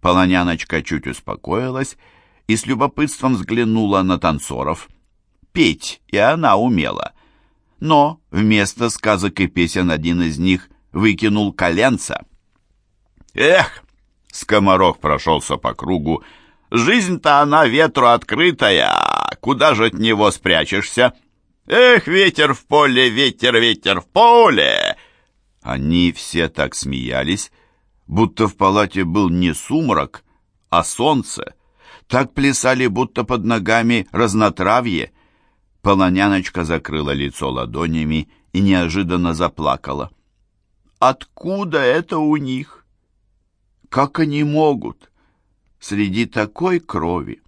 Полоняночка чуть успокоилась и с любопытством взглянула на танцоров. Петь и она умела. Но вместо сказок и песен один из них выкинул коленца. «Эх!» — скоморох прошелся по кругу. «Жизнь-то она ветру открытая, куда же от него спрячешься?» «Эх, ветер в поле, ветер, ветер в поле!» Они все так смеялись, будто в палате был не сумрак, а солнце. Так плясали, будто под ногами разнотравье. Полоняночка закрыла лицо ладонями и неожиданно заплакала. «Откуда это у них? Как они могут? Среди такой крови?»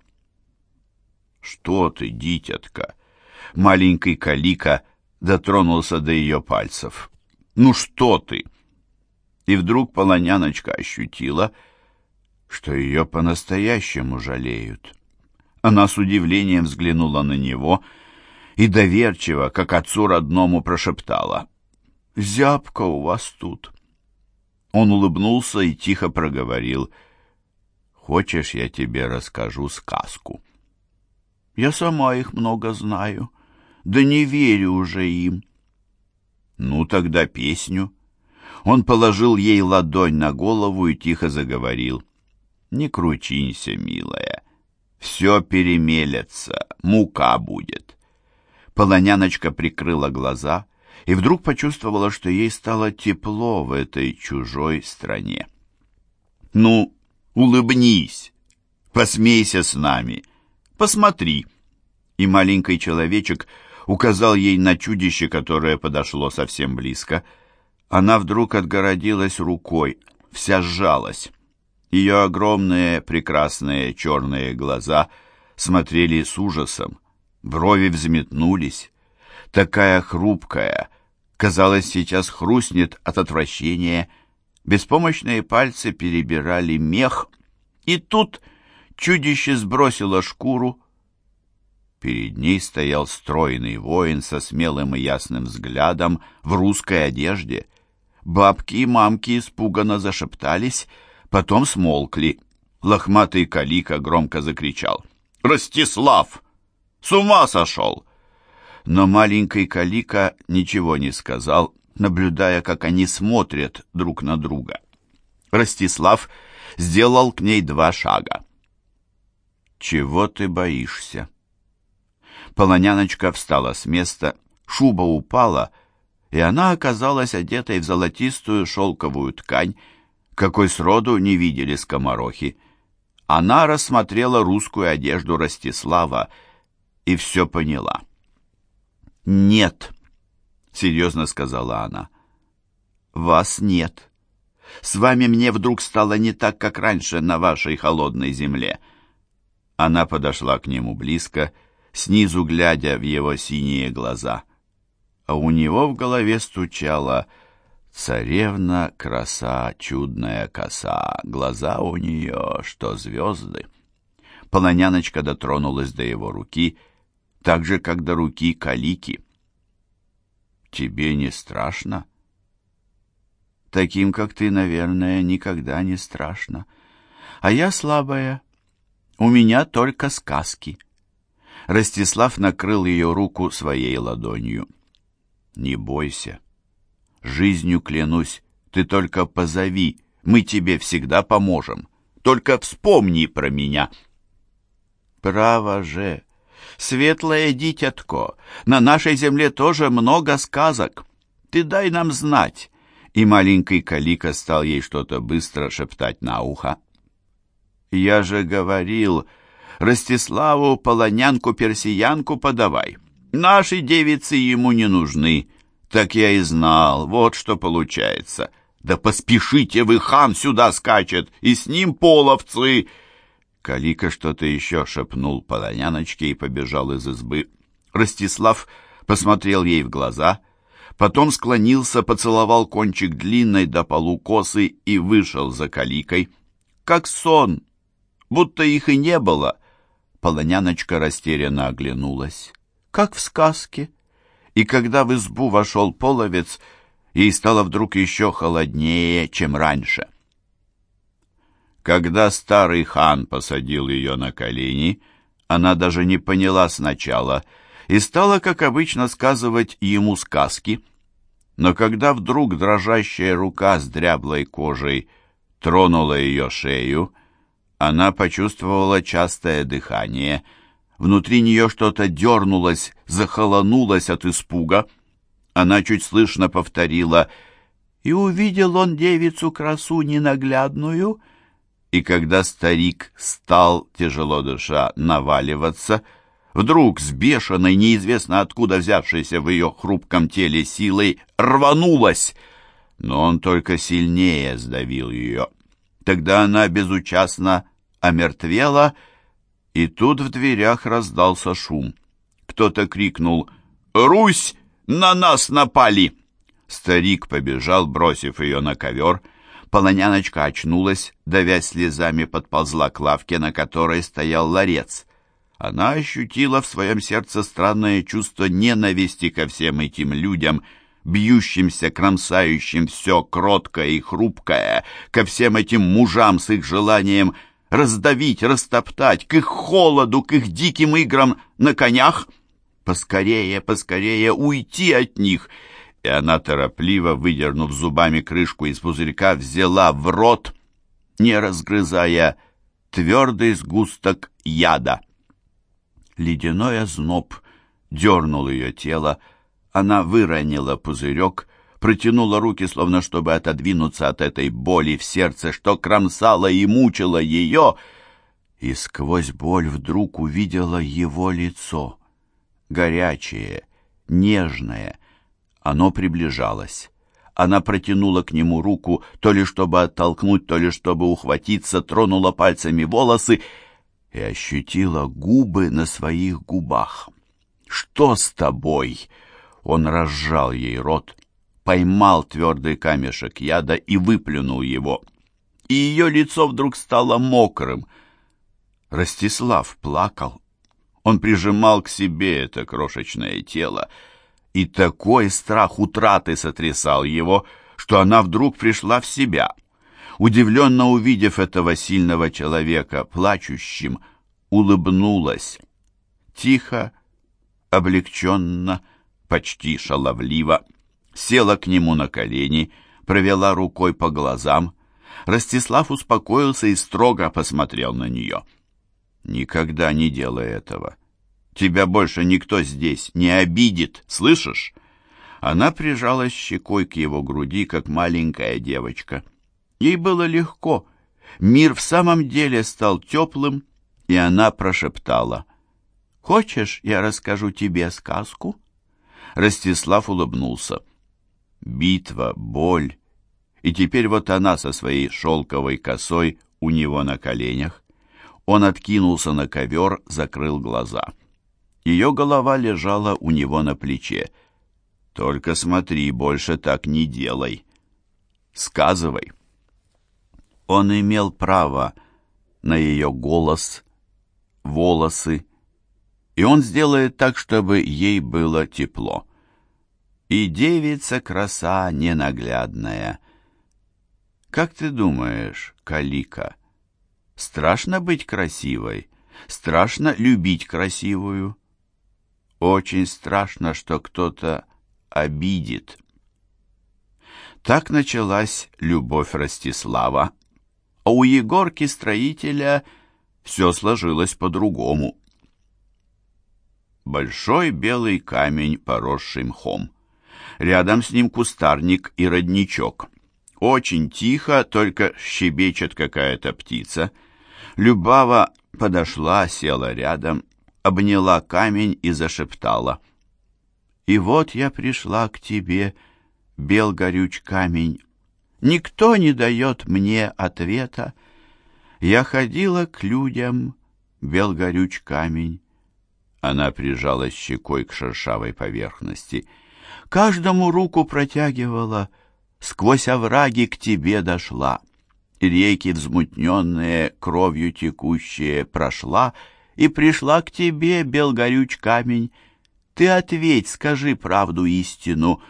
«Что ты, дитятка?» Маленький Калика дотронулся до ее пальцев. «Ну что ты?» И вдруг полоняночка ощутила, что ее по-настоящему жалеют. Она с удивлением взглянула на него и доверчиво, как отцу родному, прошептала. «Зябко у вас тут». Он улыбнулся и тихо проговорил. «Хочешь, я тебе расскажу сказку?» «Я сама их много знаю» да не верю уже им. Ну, тогда песню. Он положил ей ладонь на голову и тихо заговорил. Не кручинься, милая. Все перемелется, мука будет. Полоняночка прикрыла глаза и вдруг почувствовала, что ей стало тепло в этой чужой стране. «Ну, улыбнись, посмейся с нами, посмотри». И маленький человечек указал ей на чудище, которое подошло совсем близко. Она вдруг отгородилась рукой, вся сжалась. Ее огромные прекрасные черные глаза смотрели с ужасом, брови взметнулись. Такая хрупкая, казалось, сейчас хрустнет от отвращения. Беспомощные пальцы перебирали мех, и тут чудище сбросило шкуру, Перед ней стоял стройный воин со смелым и ясным взглядом в русской одежде. Бабки и мамки испуганно зашептались, потом смолкли. Лохматый калика громко закричал. «Ростислав! С ума сошел!» Но маленький калика ничего не сказал, наблюдая, как они смотрят друг на друга. Ростислав сделал к ней два шага. «Чего ты боишься?» Полоняночка встала с места, шуба упала, и она оказалась одетой в золотистую шелковую ткань, какой сроду не видели скоморохи. Она рассмотрела русскую одежду Ростислава и все поняла. «Нет», — серьезно сказала она, — «вас нет. С вами мне вдруг стало не так, как раньше на вашей холодной земле». Она подошла к нему близко снизу глядя в его синие глаза. А у него в голове стучала «Царевна, краса, чудная коса, глаза у нее, что звезды». Полоняночка дотронулась до его руки, так же, как до руки Калики. «Тебе не страшно?» «Таким, как ты, наверное, никогда не страшно. А я слабая. У меня только сказки». Ростислав накрыл ее руку своей ладонью. «Не бойся. Жизнью клянусь, ты только позови, мы тебе всегда поможем. Только вспомни про меня». «Право же, светлое дитятко, на нашей земле тоже много сказок. Ты дай нам знать». И маленький Калика стал ей что-то быстро шептать на ухо. «Я же говорил...» Ростиславу полонянку-персиянку подавай. Наши девицы ему не нужны. Так я и знал, вот что получается. Да поспешите вы, хан сюда скачет, и с ним половцы!» Калика что-то еще шепнул полоняночке и побежал из избы. Ростислав посмотрел ей в глаза, потом склонился, поцеловал кончик длинной до полу косы и вышел за каликой. Как сон, будто их и не было. Полоняночка растерянно оглянулась, как в сказке. И когда в избу вошел половец, ей стало вдруг еще холоднее, чем раньше. Когда старый хан посадил ее на колени, она даже не поняла сначала и стала, как обычно, сказывать ему сказки. Но когда вдруг дрожащая рука с дряблой кожей тронула ее шею, она почувствовала частое дыхание. Внутри нее что-то дернулось, захолонулось от испуга. Она чуть слышно повторила «И увидел он девицу красу ненаглядную», и когда старик стал, тяжело дыша, наваливаться, вдруг с бешеной, неизвестно откуда взявшейся в ее хрупком теле силой, рванулась, но он только сильнее сдавил ее. Тогда она безучастно омертвела, и тут в дверях раздался шум. Кто-то крикнул «Русь! На нас напали!» Старик побежал, бросив ее на ковер, — Полоняночка очнулась, давясь слезами, подползла к лавке, на которой стоял ларец. Она ощутила в своем сердце странное чувство ненависти ко всем этим людям, бьющимся, кромсающим все кроткое и хрупкое, ко всем этим мужам с их желанием раздавить, растоптать, к их холоду, к их диким играм на конях. Поскорее, поскорее уйти от них — и она, торопливо выдернув зубами крышку из пузырька, взяла в рот, не разгрызая, твердый сгусток яда. Ледяной озноб дернул ее тело, она выронила пузырек, протянула руки, словно чтобы отодвинуться от этой боли в сердце, что кромсала и мучила ее, и сквозь боль вдруг увидела его лицо, горячее, нежное, оно приближалось. Она протянула к нему руку, то ли чтобы оттолкнуть, то ли чтобы ухватиться, тронула пальцами волосы и ощутила губы на своих губах. «Что с тобой?» Он разжал ей рот, поймал твердый камешек яда и выплюнул его. И ее лицо вдруг стало мокрым. Ростислав плакал. Он прижимал к себе это крошечное тело, и такой страх утраты сотрясал его, что она вдруг пришла в себя. Удивленно увидев этого сильного человека, плачущим, улыбнулась. Тихо, облегченно, почти шаловливо, села к нему на колени, провела рукой по глазам. Ростислав успокоился и строго посмотрел на нее. «Никогда не делай этого. Тебя больше никто здесь не обидит, слышишь?» Она прижалась щекой к его груди, как маленькая девочка. Ей было легко. Мир в самом деле стал теплым, и она прошептала. «Хочешь, я расскажу тебе сказку?» Ростислав улыбнулся. Битва, боль. И теперь вот она со своей шелковой косой у него на коленях. Он откинулся на ковер, закрыл глаза. Ее голова лежала у него на плече. «Только смотри, больше так не делай. Сказывай». Он имел право на ее голос, волосы, и он сделает так, чтобы ей было тепло. И девица краса ненаглядная. Как ты думаешь, Калика, страшно быть красивой? Страшно любить красивую? Очень страшно, что кто-то обидит. Так началась любовь Ростислава, а у Егорки-строителя все сложилось по-другому. Большой белый камень, поросший мхом. Рядом с ним кустарник и родничок. Очень тихо, только щебечет какая-то птица. Любава подошла, села рядом обняла камень и зашептала. «И вот я пришла к тебе, бел горюч камень. Никто не дает мне ответа. Я ходила к людям, бел горюч камень». Она прижалась щекой к шершавой поверхности. «Каждому руку протягивала, сквозь овраги к тебе дошла. Реки взмутненные, кровью текущие, прошла — и пришла к тебе, белгорюч камень. Ты ответь, скажи правду истину.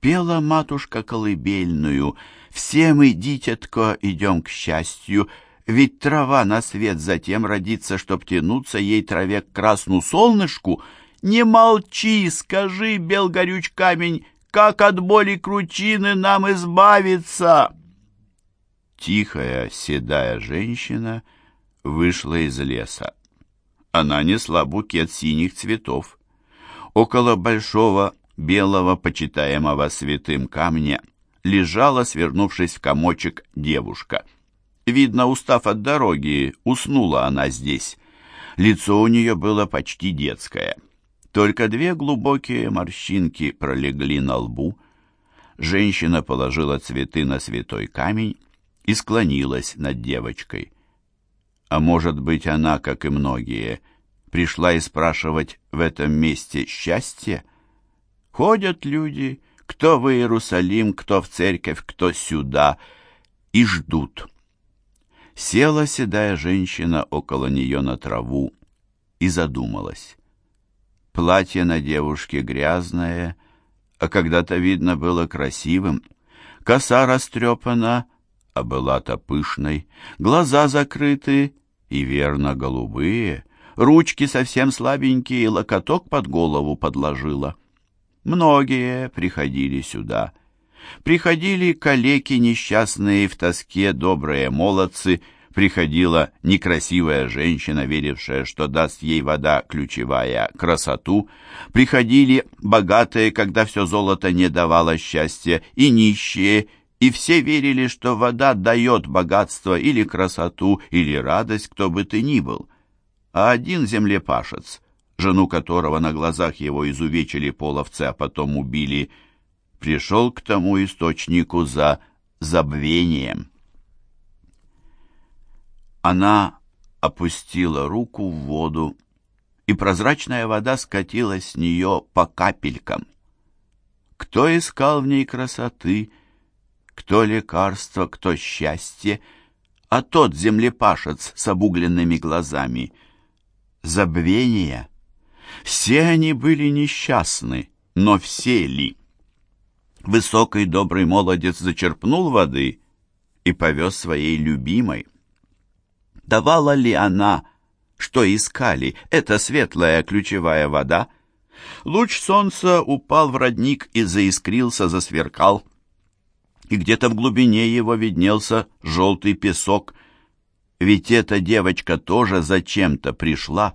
Пела матушка колыбельную, все мы, дитятко, идем к счастью, Ведь трава на свет затем родится, чтоб тянуться ей траве к красну солнышку. Не молчи, скажи, бел горюч камень, как от боли кручины нам избавиться?» Тихая, седая женщина вышла из леса. Она несла букет синих цветов. Около большого белого, почитаемого святым камня, лежала, свернувшись в комочек, девушка. Видно, устав от дороги, уснула она здесь. Лицо у нее было почти детское. Только две глубокие морщинки пролегли на лбу. Женщина положила цветы на святой камень и склонилась над девочкой. А может быть, она, как и многие, пришла и спрашивать в этом месте счастье? Ходят люди, кто в Иерусалим, кто в церковь, кто сюда, и ждут. Села седая женщина около нее на траву и задумалась. Платье на девушке грязное, а когда-то, видно, было красивым. Коса растрепана, а была-то пышной. Глаза закрыты и, верно, голубые. Ручки совсем слабенькие, локоток под голову подложила. Многие приходили сюда. Приходили калеки несчастные в тоске, добрые молодцы, приходила некрасивая женщина, верившая, что даст ей вода ключевая красоту, приходили богатые, когда все золото не давало счастья, и нищие, и все верили, что вода дает богатство или красоту, или радость, кто бы ты ни был. А один землепашец, жену которого на глазах его изувечили половцы, а потом убили, пришел к тому источнику за забвением. Она опустила руку в воду, и прозрачная вода скатилась с нее по капелькам. Кто искал в ней красоты, кто лекарство, кто счастье, а тот землепашец с обугленными глазами — забвение. Все они были несчастны, но все ли? Высокий добрый молодец зачерпнул воды и повез своей любимой. Давала ли она, что искали, эта светлая ключевая вода? Луч солнца упал в родник и заискрился, засверкал и где-то в глубине его виднелся желтый песок. Ведь эта девочка тоже зачем-то пришла.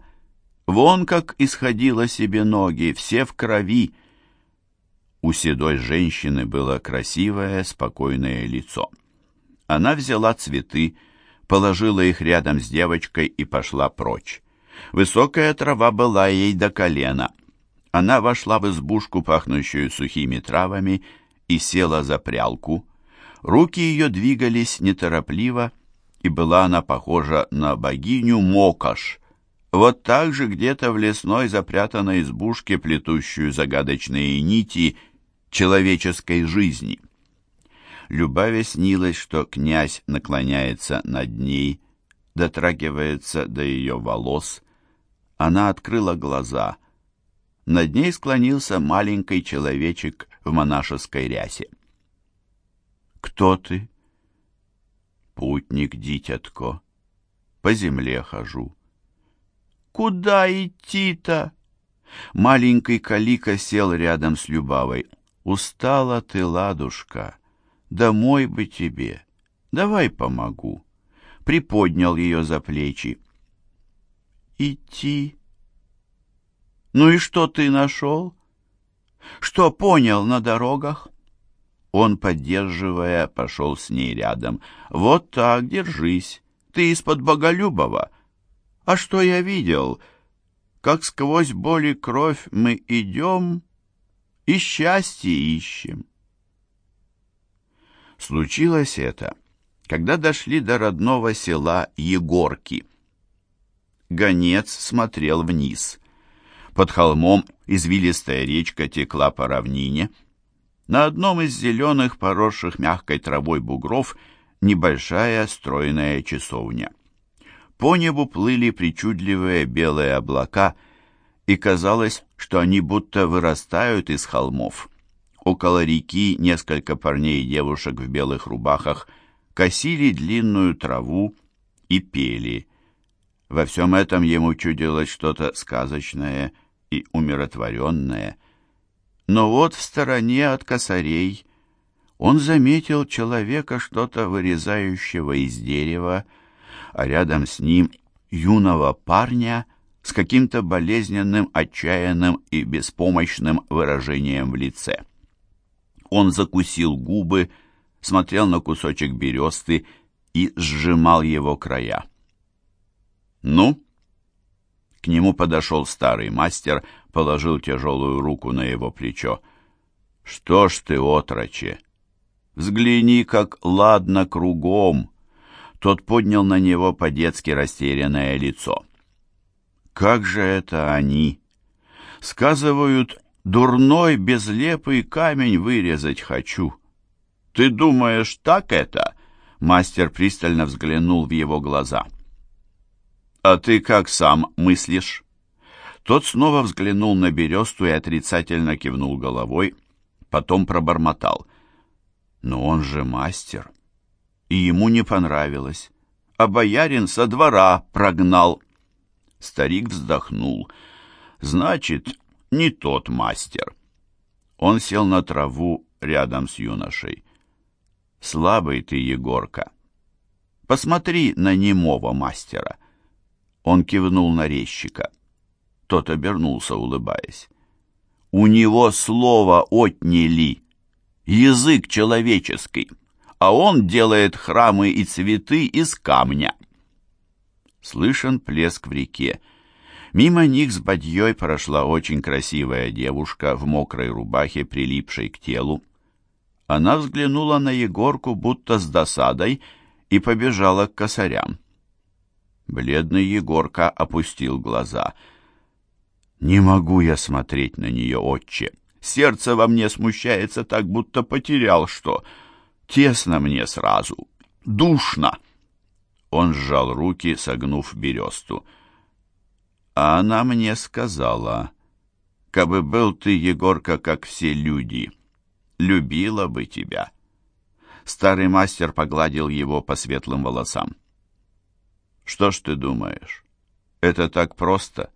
Вон как исходила себе ноги, все в крови. У седой женщины было красивое, спокойное лицо. Она взяла цветы, положила их рядом с девочкой и пошла прочь. Высокая трава была ей до колена. Она вошла в избушку, пахнущую сухими травами, и села за прялку. Руки ее двигались неторопливо, и была она похожа на богиню Мокаш, вот так же где-то в лесной запрятанной избушке, плетущую загадочные нити человеческой жизни. Любави снилось, что князь наклоняется над ней, дотрагивается до ее волос. Она открыла глаза. Над ней склонился маленький человечек в монашеской рясе. «Кто ты?» «Путник, дитятко, по земле хожу». «Куда идти-то?» Маленький Калика сел рядом с Любавой. «Устала ты, ладушка, домой бы тебе, давай помогу». Приподнял ее за плечи. «Идти?» «Ну и что ты нашел?» Что понял на дорогах? Он, поддерживая, пошел с ней рядом. Вот так, держись. Ты из-под Боголюбова. А что я видел? Как сквозь боль и кровь мы идем и счастье ищем. Случилось это, когда дошли до родного села Егорки. Гонец смотрел вниз. Под холмом извилистая речка текла по равнине. На одном из зеленых, поросших мягкой травой бугров, небольшая стройная часовня. По небу плыли причудливые белые облака, и казалось, что они будто вырастают из холмов. Около реки несколько парней и девушек в белых рубахах косили длинную траву и пели. Во всем этом ему чудилось что-то сказочное и умиротворенное. Но вот в стороне от косарей он заметил человека, что-то вырезающего из дерева, а рядом с ним юного парня с каким-то болезненным, отчаянным и беспомощным выражением в лице. Он закусил губы, смотрел на кусочек бересты и сжимал его края. «Ну?» К нему подошел старый мастер, положил тяжелую руку на его плечо. «Что ж ты, отроче? Взгляни, как ладно кругом!» Тот поднял на него по-детски растерянное лицо. «Как же это они?» «Сказывают, дурной безлепый камень вырезать хочу». «Ты думаешь, так это?» Мастер пристально взглянул в его глаза. «А ты как сам мыслишь?» Тот снова взглянул на бересту и отрицательно кивнул головой, потом пробормотал. «Но он же мастер!» И ему не понравилось. А боярин со двора прогнал. Старик вздохнул. «Значит, не тот мастер». Он сел на траву рядом с юношей. «Слабый ты, Егорка. Посмотри на немого мастера». Он кивнул на резчика. Тот обернулся, улыбаясь. «У него слово отняли, язык человеческий, а он делает храмы и цветы из камня». Слышен плеск в реке. Мимо них с бадьей прошла очень красивая девушка в мокрой рубахе, прилипшей к телу. Она взглянула на Егорку будто с досадой и побежала к косарям. Бледный Егорка опустил глаза. «Не могу я смотреть на нее, отче. Сердце во мне смущается так, будто потерял что. Тесно мне сразу. Душно!» Он сжал руки, согнув бересту. «А она мне сказала, кабы был ты, Егорка, как все люди, любила бы тебя». Старый мастер погладил его по светлым волосам. Что ж ты думаешь? Это так просто.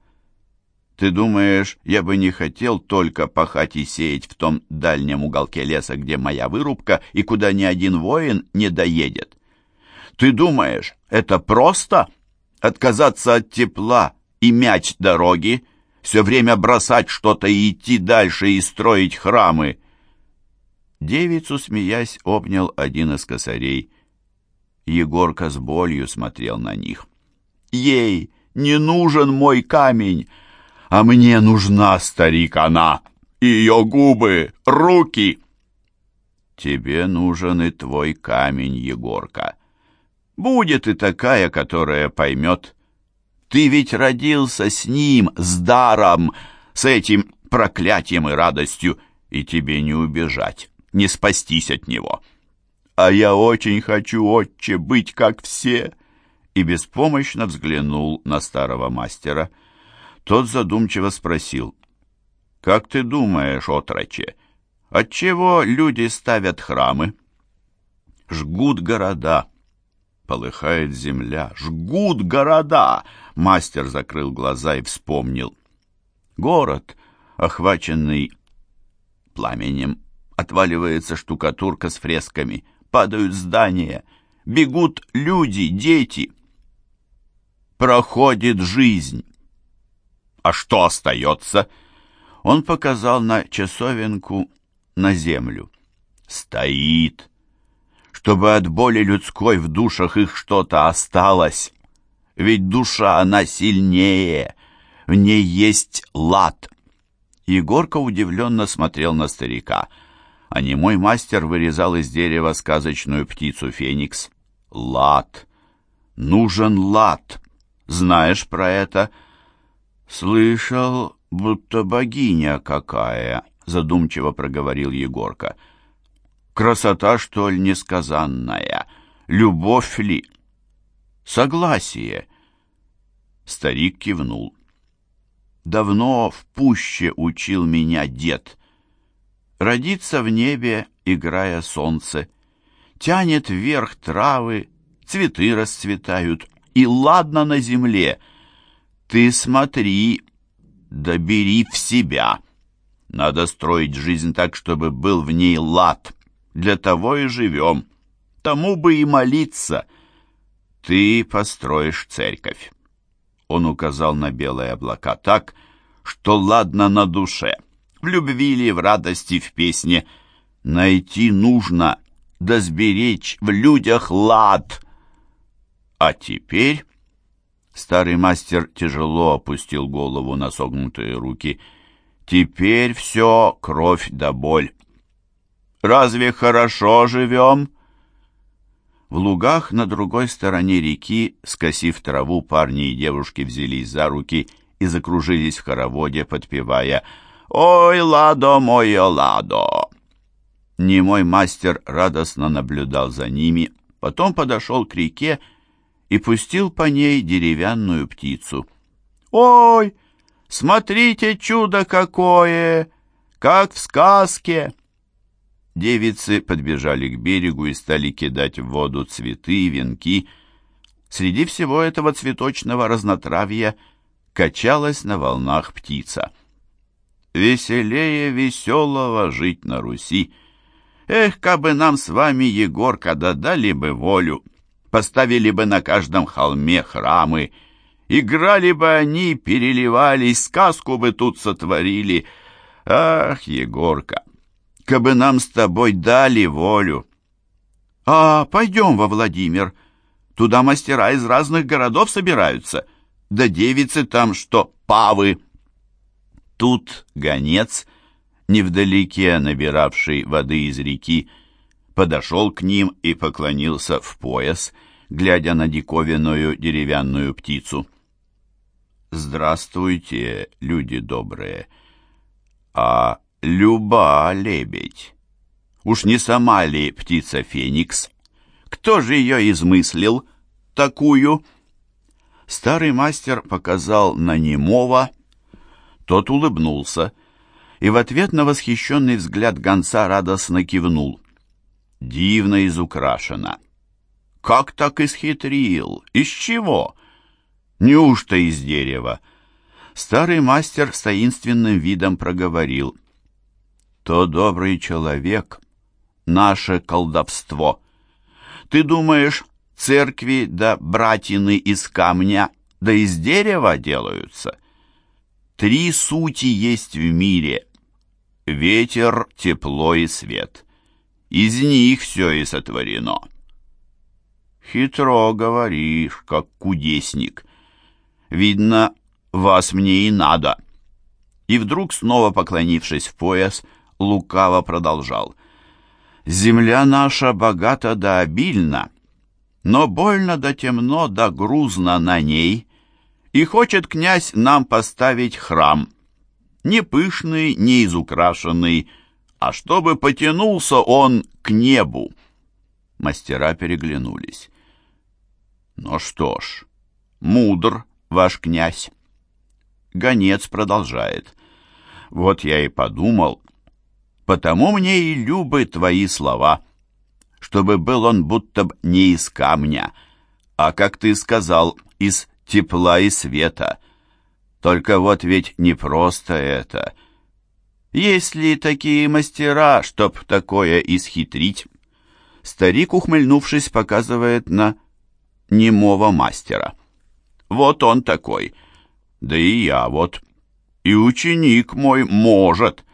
Ты думаешь, я бы не хотел только пахать и сеять в том дальнем уголке леса, где моя вырубка, и куда ни один воин не доедет? Ты думаешь, это просто? Отказаться от тепла и мять дороги, все время бросать что-то и идти дальше и строить храмы? Девицу, смеясь, обнял один из косарей. Егорка с болью смотрел на них. «Ей не нужен мой камень, а мне нужна, старик, она, ее губы, руки!» «Тебе нужен и твой камень, Егорка. Будет и такая, которая поймет. Ты ведь родился с ним, с даром, с этим проклятием и радостью, и тебе не убежать, не спастись от него». «А я очень хочу, отче, быть как все!» И беспомощно взглянул на старого мастера. Тот задумчиво спросил, «Как ты думаешь, отроче, отчего люди ставят храмы?» «Жгут города!» Полыхает земля. «Жгут города!» Мастер закрыл глаза и вспомнил. Город, охваченный пламенем, отваливается штукатурка с фресками — падают здания, бегут люди, дети. Проходит жизнь. А что остается? Он показал на часовенку на землю. Стоит, чтобы от боли людской в душах их что-то осталось. Ведь душа, она сильнее, в ней есть лад. Егорка удивленно смотрел на старика — а немой мастер вырезал из дерева сказочную птицу Феникс. Лад. Нужен лад. Знаешь про это? Слышал, будто богиня какая, задумчиво проговорил Егорка. Красота, что ли, несказанная? Любовь ли? Согласие. Старик кивнул. Давно в пуще учил меня дед. Родится в небе, играя солнце. Тянет вверх травы, цветы расцветают, и ладно на земле. Ты смотри, добери в себя. Надо строить жизнь так, чтобы был в ней лад. Для того и живем. Тому бы и молиться. Ты построишь церковь. Он указал на белые облака так, что ладно на душе. В любви ли, в радости, в песне. Найти нужно, да сберечь в людях лад. А теперь... Старый мастер тяжело опустил голову на согнутые руки. «Теперь все кровь да боль. Разве хорошо живем?» В лугах на другой стороне реки, скосив траву, парни и девушки взялись за руки и закружились в хороводе, подпевая «Ой, ладо, мое ладо!». Немой мастер радостно наблюдал за ними, потом подошел к реке и пустил по ней деревянную птицу. «Ой, смотрите, чудо какое! Как в сказке!» Девицы подбежали к берегу и стали кидать в воду цветы и венки. Среди всего этого цветочного разнотравья качалась на волнах птица. «Веселее веселого жить на Руси! Эх, кабы нам с вами, Егорка, додали бы волю, поставили бы на каждом холме храмы, играли бы они, переливались, сказку бы тут сотворили. Ах, Егорка!» Кабы нам с тобой дали волю. А, пойдем во Владимир. Туда мастера из разных городов собираются. Да девицы там что, павы. Тут гонец, невдалеке набиравший воды из реки, подошел к ним и поклонился в пояс, глядя на диковинную деревянную птицу. «Здравствуйте, люди добрые! А Люба лебедь. Уж не сама ли птица Феникс? Кто же ее измыслил, такую? Старый мастер показал на немого. Тот улыбнулся и в ответ на восхищенный взгляд гонца радостно кивнул. Дивно изукрашена. Как так исхитрил? Из чего? Неужто из дерева? Старый мастер с таинственным видом проговорил — то добрый человек — наше колдовство. Ты думаешь, церкви да братины из камня да из дерева делаются? Три сути есть в мире — ветер, тепло и свет. Из них все и сотворено. Хитро говоришь, как кудесник. Видно, вас мне и надо. И вдруг, снова поклонившись в пояс, — лукаво продолжал. «Земля наша богата да обильна, но больно да темно да грузно на ней, и хочет князь нам поставить храм, не пышный, не изукрашенный, а чтобы потянулся он к небу». Мастера переглянулись. «Ну что ж, мудр ваш князь». Гонец продолжает. «Вот я и подумал, Потому мне и любы твои слова, чтобы был он будто б не из камня, а, как ты сказал, из тепла и света. Только вот ведь не просто это. Есть ли такие мастера, чтоб такое исхитрить? Старик, ухмыльнувшись, показывает на немого мастера. Вот он такой. Да и я вот. И ученик мой может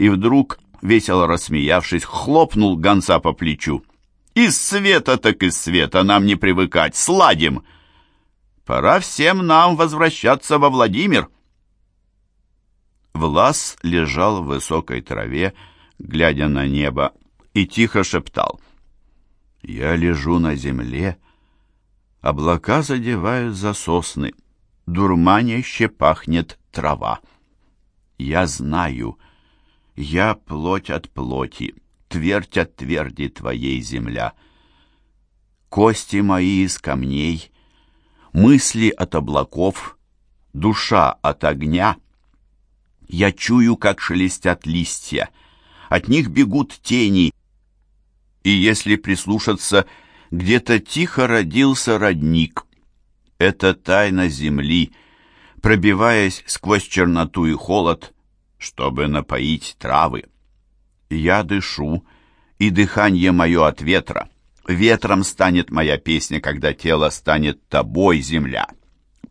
и вдруг, весело рассмеявшись, хлопнул гонца по плечу. «Из света так из света, нам не привыкать, сладим! Пора всем нам возвращаться во Владимир!» Влас лежал в высокой траве, глядя на небо, и тихо шептал. «Я лежу на земле, облака задевают за сосны, дурманяще пахнет трава. Я знаю, — я плоть от плоти, твердь от тверди твоей земля. Кости мои из камней, мысли от облаков, душа от огня. Я чую, как шелестят листья, от них бегут тени, и если прислушаться, где-то тихо родился родник, Это тайна земли, пробиваясь сквозь черноту и холод, чтобы напоить травы. Я дышу, и дыхание мое от ветра. Ветром станет моя песня, когда тело станет тобой, земля.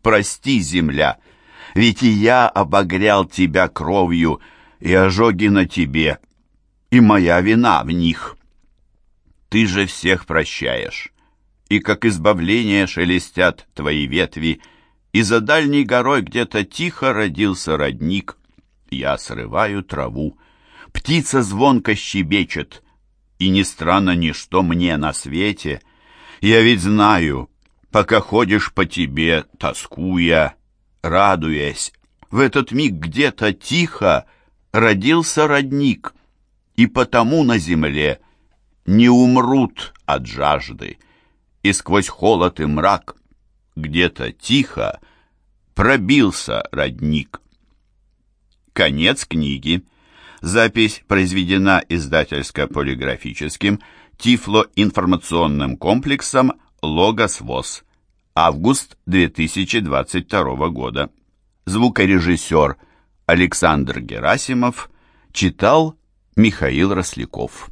Прости, земля, ведь и я обогрял тебя кровью, и ожоги на тебе, и моя вина в них. Ты же всех прощаешь, и как избавление шелестят твои ветви, и за дальней горой где-то тихо родился родник. Я срываю траву, птица звонко щебечет, и не странно ничто мне на свете. Я ведь знаю, пока ходишь по тебе, тоскуя, радуясь, в этот миг где-то тихо родился родник, и потому на земле не умрут от жажды, и сквозь холод и мрак где-то тихо пробился родник. Конец книги. Запись произведена издательско-полиграфическим Тифло-информационным комплексом «Логос ВОЗ». Август 2022 года. Звукорежиссер Александр Герасимов читал Михаил Росляков.